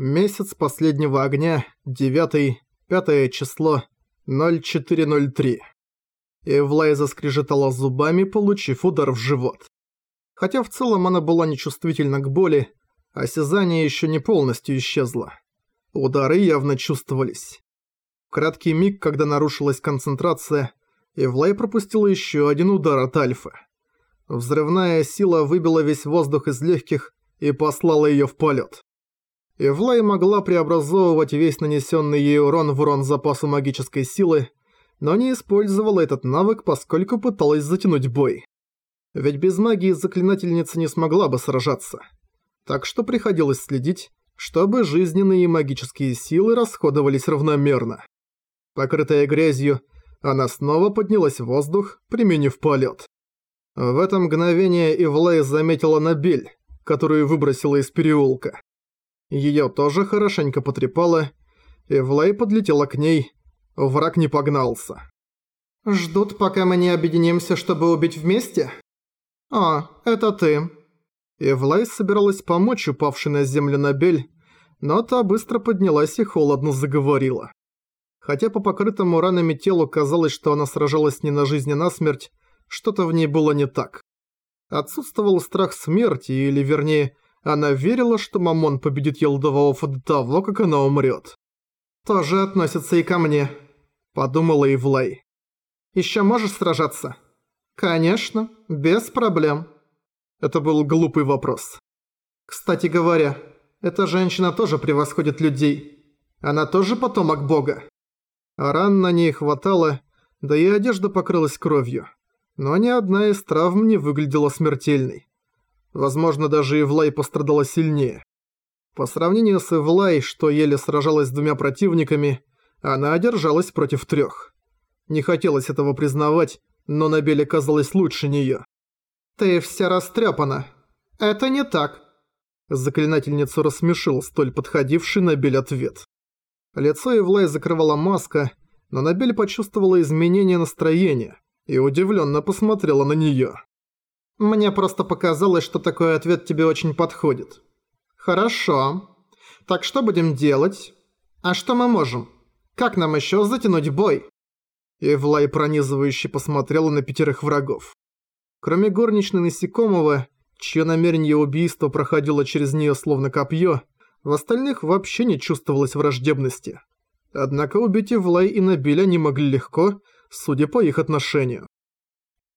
Месяц последнего огня, 9 5 число, 0403. Эвлай заскрежетала зубами, получив удар в живот. Хотя в целом она была нечувствительна к боли, осязание еще не полностью исчезло. Удары явно чувствовались. В краткий миг, когда нарушилась концентрация, Эвлай пропустила еще один удар от Альфы. Взрывная сила выбила весь воздух из легких и послала ее в полет. Эвлай могла преобразовывать весь нанесенный ей урон в урон запасу магической силы, но не использовала этот навык, поскольку пыталась затянуть бой. Ведь без магии заклинательница не смогла бы сражаться. Так что приходилось следить, чтобы жизненные и магические силы расходовались равномерно. Покрытая грязью, она снова поднялась в воздух, применив полет. В это мгновение Ивлей заметила Набель, которую выбросила из переулка. Её тоже хорошенько потрепало, Ивлей подлетела к ней, враг не погнался. «Ждут, пока мы не объединимся, чтобы убить вместе?» «А, это ты», Эвлай собиралась помочь упавшей на землю Набель, но та быстро поднялась и холодно заговорила. Хотя по покрытому ранами телу казалось, что она сражалась не на жизнь, а на смерть, что-то в ней было не так. Отсутствовал страх смерти, или вернее, она верила, что Мамон победит Елдоваофа до того, как она умрет. «Тоже относится и ко мне», – подумала Ивлай. «Ещё можешь сражаться?» «Конечно, без проблем». Это был глупый вопрос. Кстати говоря, эта женщина тоже превосходит людей. Она тоже потомок бога. Ран на ней хватало, да и одежда покрылась кровью. Но ни одна из травм не выглядела смертельной. Возможно, даже Ивлай пострадала сильнее. По сравнению с Ивлай, что еле сражалась с двумя противниками, она одержалась против трех. Не хотелось этого признавать, но Набель казалась лучше нее. «Ты вся растрепана. Это не так». Заклинательницу рассмешил столь подходивший Набель ответ. Лицо Эвлай закрывала маска, но Набель почувствовала изменение настроения и удивленно посмотрела на нее. «Мне просто показалось, что такой ответ тебе очень подходит». «Хорошо. Так что будем делать? А что мы можем? Как нам еще затянуть бой?» Эвлай пронизывающе посмотрела на пятерых врагов. Кроме горничной насекомого, чье намерение убийства проходило через нее словно копье, в остальных вообще не чувствовалось враждебности. Однако убить Ивлай и Набиля не могли легко, судя по их отношению.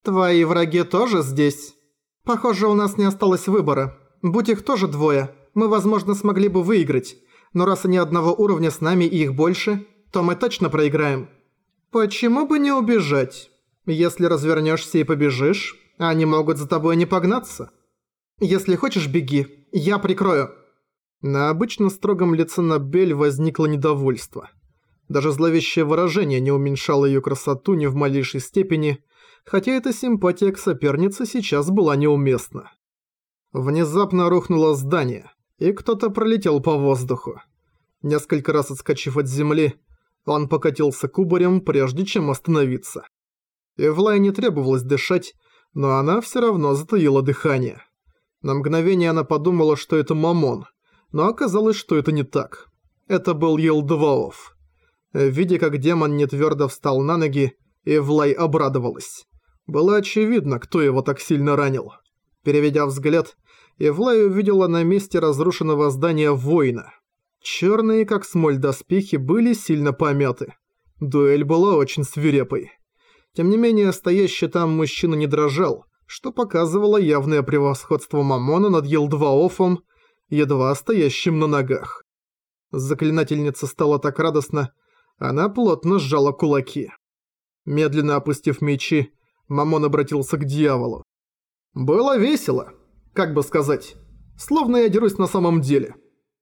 «Твои враги тоже здесь? Похоже, у нас не осталось выбора. Будь их тоже двое, мы, возможно, смогли бы выиграть. Но раз они одного уровня с нами и их больше, то мы точно проиграем. Почему бы не убежать? Если развернешься и побежишь, они могут за тобой не погнаться. Если хочешь, беги. Я прикрою». На обычно строгом лице Набель возникло недовольство. Даже зловещее выражение не уменьшало ее красоту ни в малейшей степени, хотя эта симпатия к сопернице сейчас была неуместна. Внезапно рухнуло здание, и кто-то пролетел по воздуху. Несколько раз отскочив от земли, он покатился кубарем, прежде чем остановиться. Эвлай не требовалось дышать, но она все равно затаила дыхание. На мгновение она подумала, что это Мамон, но оказалось, что это не так. Это был Елдваов. Видя, как демон нетвёрдо встал на ноги, Эвлай обрадовалась. Было очевидно, кто его так сильно ранил. Переведя взгляд, Эвлай увидела на месте разрушенного здания воина. Чёрные, как смоль доспехи, были сильно помяты. Дуэль была очень свирепой. Тем не менее, стоящий там мужчина не дрожал, что показывало явное превосходство Мамона над Елдваофом, едва стоящим на ногах. Заклинательница стала так радостна, она плотно сжала кулаки. Медленно опустив мечи, Мамон обратился к дьяволу. «Было весело, как бы сказать, словно я дерусь на самом деле.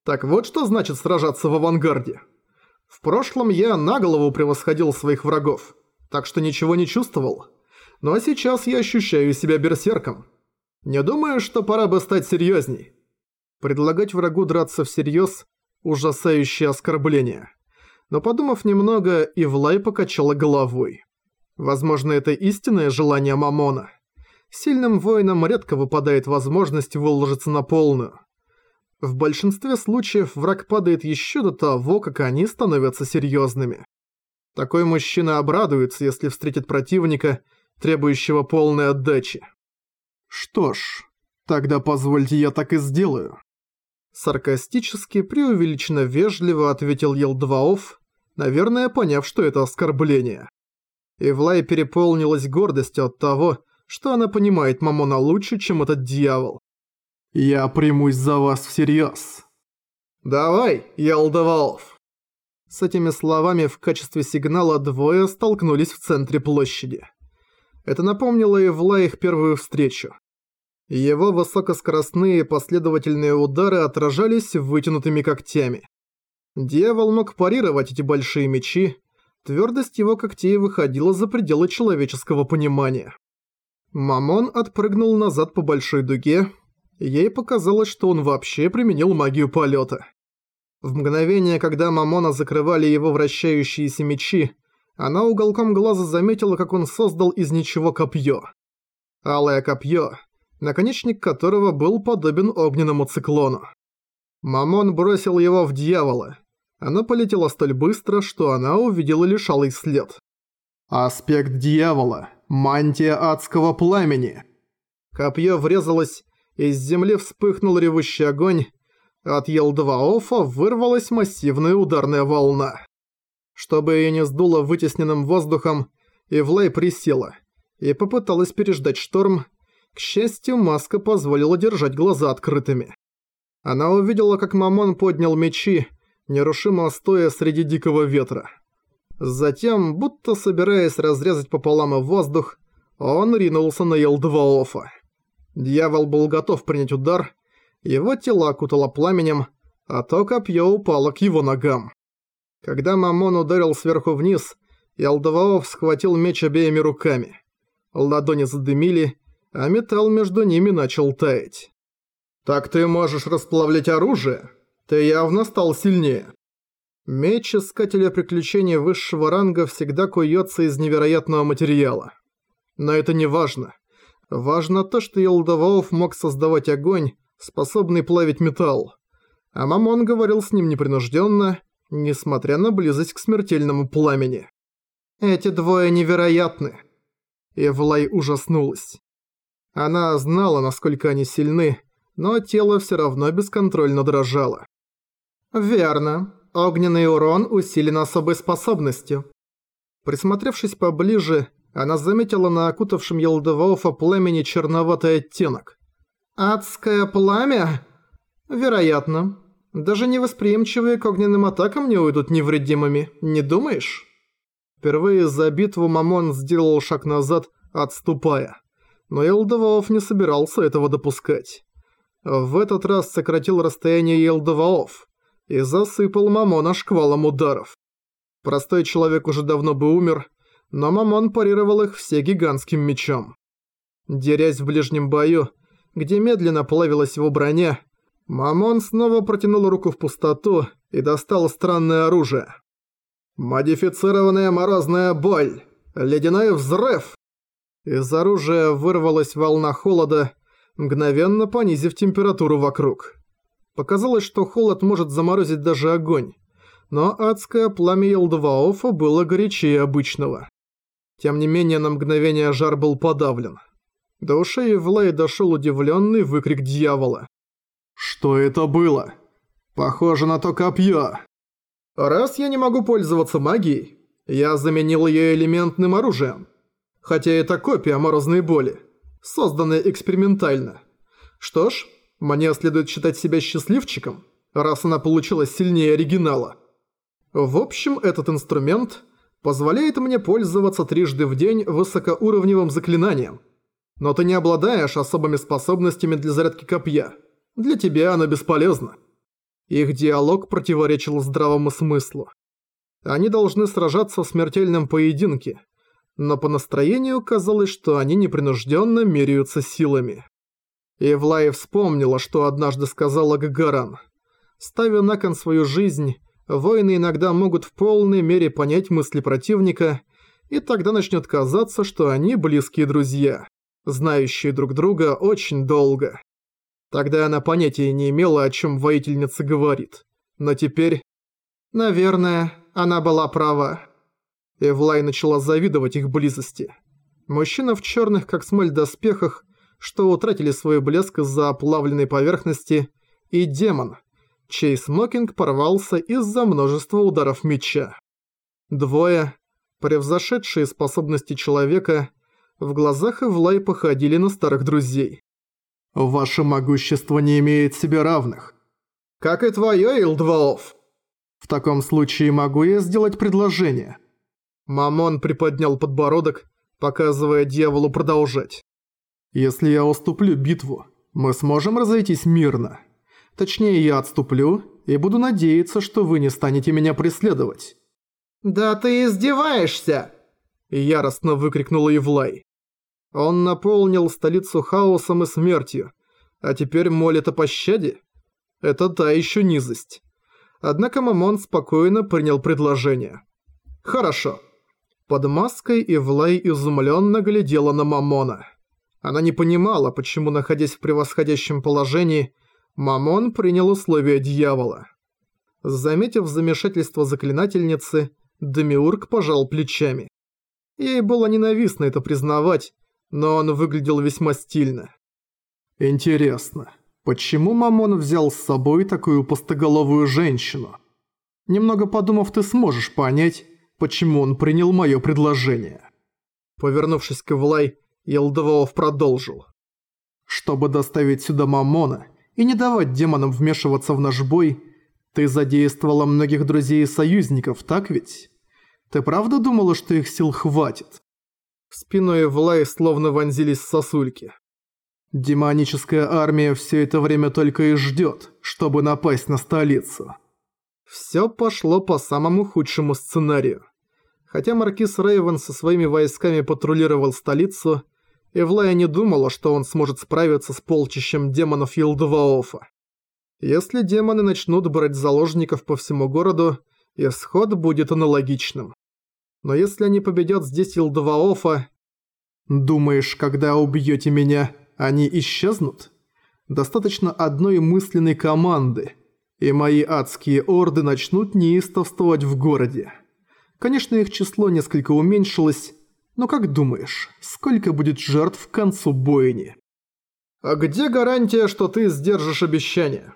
Так вот что значит сражаться в авангарде. В прошлом я на голову превосходил своих врагов» так что ничего не чувствовал. Но сейчас я ощущаю себя берсерком. Не думаю, что пора бы стать серьезней. Предлагать врагу драться всерьез – ужасающее оскорбление. Но подумав немного, Ивлай покачала головой. Возможно, это истинное желание Мамона. Сильным воинам редко выпадает возможность выложиться на полную. В большинстве случаев враг падает еще до того, как они становятся серьезными. Такой мужчина обрадуется, если встретит противника, требующего полной отдачи. Что ж, тогда позвольте я так и сделаю. Саркастически, преувеличенно вежливо ответил Елдваоф, наверное, поняв, что это оскорбление. Ивлай переполнилась гордостью от того, что она понимает Мамона лучше, чем этот дьявол. «Я примусь за вас всерьез». «Давай, Елдваоф!» С этими словами в качестве сигнала двое столкнулись в центре площади. Это напомнило Ивла их первую встречу. Его высокоскоростные последовательные удары отражались вытянутыми когтями. Дьявол мог парировать эти большие мечи, твердость его когтей выходила за пределы человеческого понимания. Мамон отпрыгнул назад по большой дуге, ей показалось, что он вообще применил магию полета. В мгновение, когда Мамона закрывали его вращающиеся мечи, она уголком глаза заметила, как он создал из ничего копье. Алое копье, наконечник которого был подобен огненному циклону. Мамон бросил его в дьявола. Оно полетело столь быстро, что она увидела лишь алый след. «Аспект дьявола. Мантия адского пламени». Копье врезалось, из земли вспыхнул ревущий огонь, от Елдваофа вырвалась массивная ударная волна. Чтобы ее не сдуло вытесненным воздухом, Ивлай присела и попыталась переждать шторм, к счастью, маска позволила держать глаза открытыми. Она увидела, как Мамон поднял мечи, нерушимо стоя среди дикого ветра. Затем, будто собираясь разрезать пополам и воздух, он ринулся на Елдваофа. Дьявол был готов принять удар, его тело окутало пламенем, а то копье упало к его ногам. Когда Мамон ударил сверху вниз, Ялдаваоф схватил меч обеими руками. Ладони задымили, а металл между ними начал таять. «Так ты можешь расплавлять оружие? Ты явно стал сильнее». Меч Искателя Приключений высшего ранга всегда куется из невероятного материала. Но это не важно. Важно то, что Елдаваоф мог создавать огонь, способный плавить металл. А Мамон говорил с ним непринужденно, несмотря на близость к смертельному пламени. «Эти двое невероятны». Эвлай ужаснулась. Она знала, насколько они сильны, но тело все равно бесконтрольно дрожало. «Верно. Огненный урон усилен особой способностью». Присмотревшись поближе, она заметила на окутавшем Елдеваофа пламени черноватый оттенок. «Адское пламя?» «Вероятно. Даже невосприимчивые к огненным атакам не уйдут невредимыми, не думаешь?» Впервые за битву Мамон сделал шаг назад, отступая но Елдоваов не собирался этого допускать. В этот раз сократил расстояние Елдоваов и засыпал Мамона шквалом ударов. Простой человек уже давно бы умер, но Мамон парировал их все гигантским мечом. Дерясь в ближнем бою, где медленно плавилась его броня, Мамон снова протянул руку в пустоту и достал странное оружие. «Модифицированная морозная боль! Ледяной взрыв!» Из оружия вырвалась волна холода, мгновенно понизив температуру вокруг. Показалось, что холод может заморозить даже огонь, но адское пламя Елдваофа было горячее обычного. Тем не менее, на мгновение жар был подавлен. До ушей Влей дошел удивленный выкрик дьявола. «Что это было? Похоже на то копье!» «Раз я не могу пользоваться магией, я заменил ее элементным оружием хотя это копия морозной боли, созданная экспериментально. Что ж, мне следует считать себя счастливчиком, раз она получилась сильнее оригинала. В общем, этот инструмент позволяет мне пользоваться трижды в день высокоуровневым заклинанием. Но ты не обладаешь особыми способностями для зарядки копья. Для тебя оно бесполезно. Их диалог противоречил здравому смыслу. Они должны сражаться в смертельном поединке, но по настроению казалось, что они непринужденно меряются силами. Евлаев вспомнила, что однажды сказала Гагаран. Ставя на кон свою жизнь, воины иногда могут в полной мере понять мысли противника, и тогда начнет казаться, что они близкие друзья, знающие друг друга очень долго. Тогда она понятия не имела, о чем воительница говорит. Но теперь... Наверное, она была права. Эвлай начала завидовать их близости. Мужчина в черных, как смоль, доспехах, что утратили свой блеск из-за оплавленной поверхности, и демон, чей смокинг порвался из-за множества ударов меча. Двое, превзошедшие способности человека, в глазах Эвлай походили на старых друзей. «Ваше могущество не имеет себе равных». «Как и твое, Илдваов». «В таком случае могу я сделать предложение?» Мамон приподнял подбородок, показывая дьяволу продолжать. «Если я уступлю битву, мы сможем разойтись мирно. Точнее, я отступлю и буду надеяться, что вы не станете меня преследовать». «Да ты издеваешься!» Яростно выкрикнул Евлай. Он наполнил столицу хаосом и смертью, а теперь молит о пощаде? Это та еще низость. Однако Мамон спокойно принял предложение. «Хорошо». Под маской Ивлай изумленно глядела на Мамона. Она не понимала, почему, находясь в превосходящем положении, Мамон принял условия дьявола. Заметив замешательство заклинательницы, Демиург пожал плечами. Ей было ненавистно это признавать, но он выглядел весьма стильно. «Интересно, почему Мамон взял с собой такую пустоголовую женщину? Немного подумав, ты сможешь понять, почему он принял мое предложение». Повернувшись к Влай, Елдоволов продолжил. «Чтобы доставить сюда Мамона и не давать демонам вмешиваться в наш бой, ты задействовала многих друзей и союзников, так ведь? Ты правда думала, что их сил хватит?» В спину Эвлай словно вонзились сосульки. Демоническая армия все это время только и ждет, чтобы напасть на столицу. Все пошло по самому худшему сценарию. Хотя маркиз Рейвен со своими войсками патрулировал столицу, Эвлая не думала, что он сможет справиться с полчищем демонов Елдваофа. Если демоны начнут брать заложников по всему городу, исход будет аналогичным. Но если они победят здесь Илдваофа... Думаешь, когда убьете меня, они исчезнут? Достаточно одной мысленной команды, и мои адские орды начнут неистовствовать в городе. Конечно, их число несколько уменьшилось, но как думаешь, сколько будет жертв к концу бойни? А где гарантия, что ты сдержишь обещание?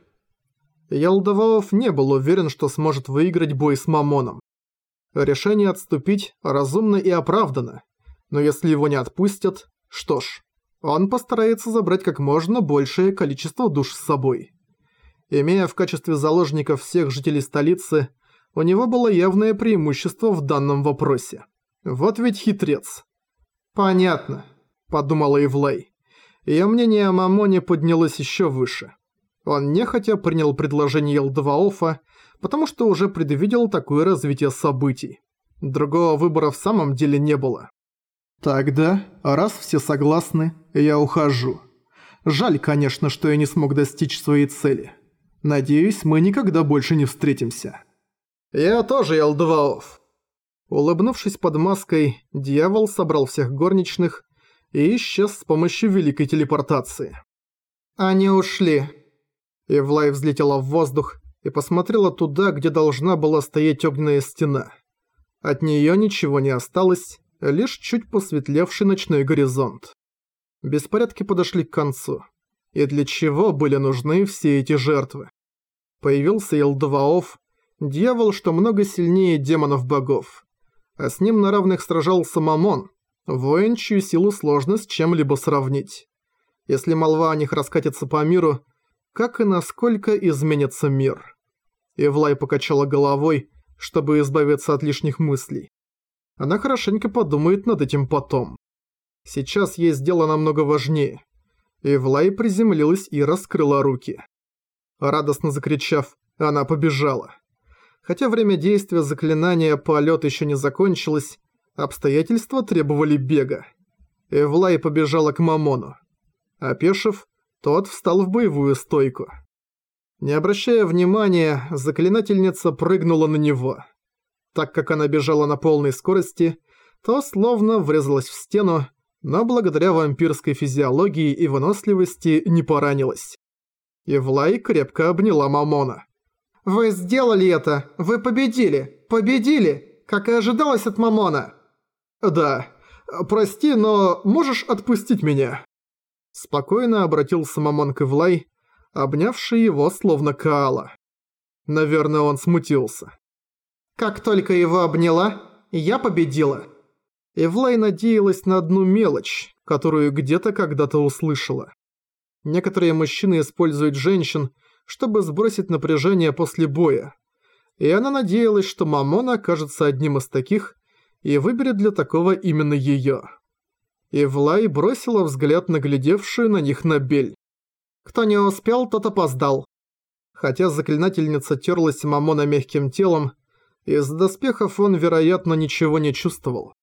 Ялдаваов не был уверен, что сможет выиграть бой с Мамоном. Решение отступить разумно и оправдано, но если его не отпустят, что ж, он постарается забрать как можно большее количество душ с собой. Имея в качестве заложников всех жителей столицы, у него было явное преимущество в данном вопросе. Вот ведь хитрец. «Понятно», – подумала Ивлей. Её мнение о Мамоне поднялось ещё выше. Он нехотя принял предложение Елдваофа потому что уже предвидел такое развитие событий. Другого выбора в самом деле не было. Тогда, раз все согласны, я ухожу. Жаль, конечно, что я не смог достичь своей цели. Надеюсь, мы никогда больше не встретимся. Я тоже, Елдваоф. Улыбнувшись под маской, дьявол собрал всех горничных и исчез с помощью великой телепортации. Они ушли. Ивлай взлетела в воздух и посмотрела туда, где должна была стоять огненная стена. От нее ничего не осталось, лишь чуть посветлевший ночной горизонт. Беспорядки подошли к концу. И для чего были нужны все эти жертвы? Появился Елдваоф, дьявол, что много сильнее демонов-богов. А с ним на равных сражался Мамон, воин, чью силу сложно с чем-либо сравнить. Если молва о них раскатится по миру, как и насколько изменится мир. Эвлай покачала головой, чтобы избавиться от лишних мыслей. Она хорошенько подумает над этим потом. Сейчас есть дело намного важнее. Эвлай приземлилась и раскрыла руки. Радостно закричав, она побежала. Хотя время действия заклинания полет еще не закончилось, обстоятельства требовали бега. Эвлай побежала к Мамону. Опешив, тот встал в боевую стойку. Не обращая внимания, заклинательница прыгнула на него. Так как она бежала на полной скорости, то словно врезалась в стену, но благодаря вампирской физиологии и выносливости не поранилась. Ивлай крепко обняла Мамона. «Вы сделали это! Вы победили! Победили! Как и ожидалось от Мамона!» «Да. Прости, но можешь отпустить меня?» Спокойно обратился Мамон к Ивлай, обнявший его словно Каала. Наверное, он смутился. «Как только его обняла, я победила!» Ивлай надеялась на одну мелочь, которую где-то когда-то услышала. Некоторые мужчины используют женщин, чтобы сбросить напряжение после боя. И она надеялась, что Мамон окажется одним из таких и выберет для такого именно её. Ивлай бросила взгляд на глядевшую на них Набель. Кто не успел, тот опоздал. Хотя заклинательница терлась Мамона мягким телом, из доспехов он, вероятно, ничего не чувствовал.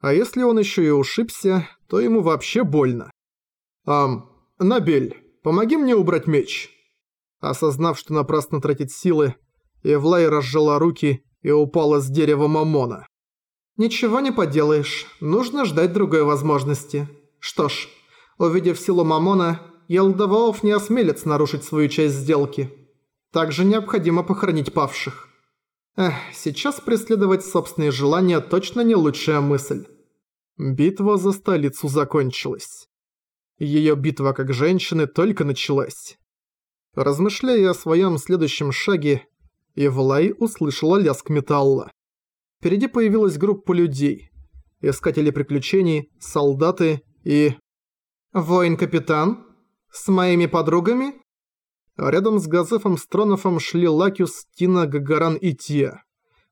А если он еще и ушибся, то ему вообще больно. «Ам, Набель, помоги мне убрать меч». Осознав, что напрасно тратит силы, Эвлай разжала руки и упала с дерева Мамона. «Ничего не поделаешь, нужно ждать другой возможности. Что ж, увидев силу Мамона, Елдаваов не осмелится нарушить свою часть сделки. Также необходимо похоронить павших. Эх, сейчас преследовать собственные желания точно не лучшая мысль. Битва за столицу закончилась. Её битва как женщины только началась. Размышляя о своём следующем шаге, Ивлай услышала лязг металла. Впереди появилась группа людей. Искатели приключений, солдаты и... «Воин-капитан? С моими подругами?» Рядом с Газефом Стронофом шли Лакиус, Тина, Гагаран и Тия.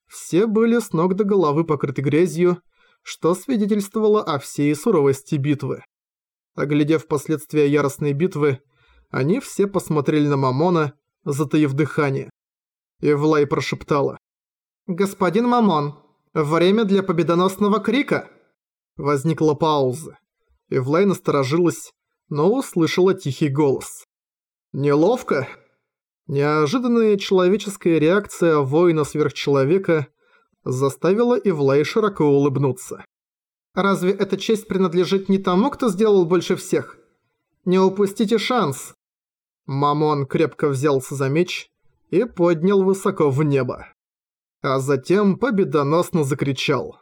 Все были с ног до головы покрыты грязью, что свидетельствовало о всей суровости битвы. Оглядев последствия яростной битвы, они все посмотрели на Момона, затаив дыхание. Эвлай прошептала. «Господин Мамон, время для победоносного крика!» Возникла пауза. Эвлай насторожилась, но услышала тихий голос. Неловко. Неожиданная человеческая реакция воина-сверхчеловека заставила Ивлай широко улыбнуться. «Разве эта честь принадлежит не тому, кто сделал больше всех? Не упустите шанс!» Мамон крепко взялся за меч и поднял высоко в небо. А затем победоносно закричал.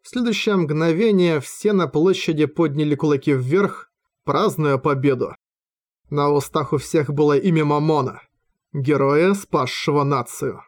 В следующее мгновение все на площади подняли кулаки вверх, празднуя победу. На устах у всех было имя Мамона, героя, спасшего нацию.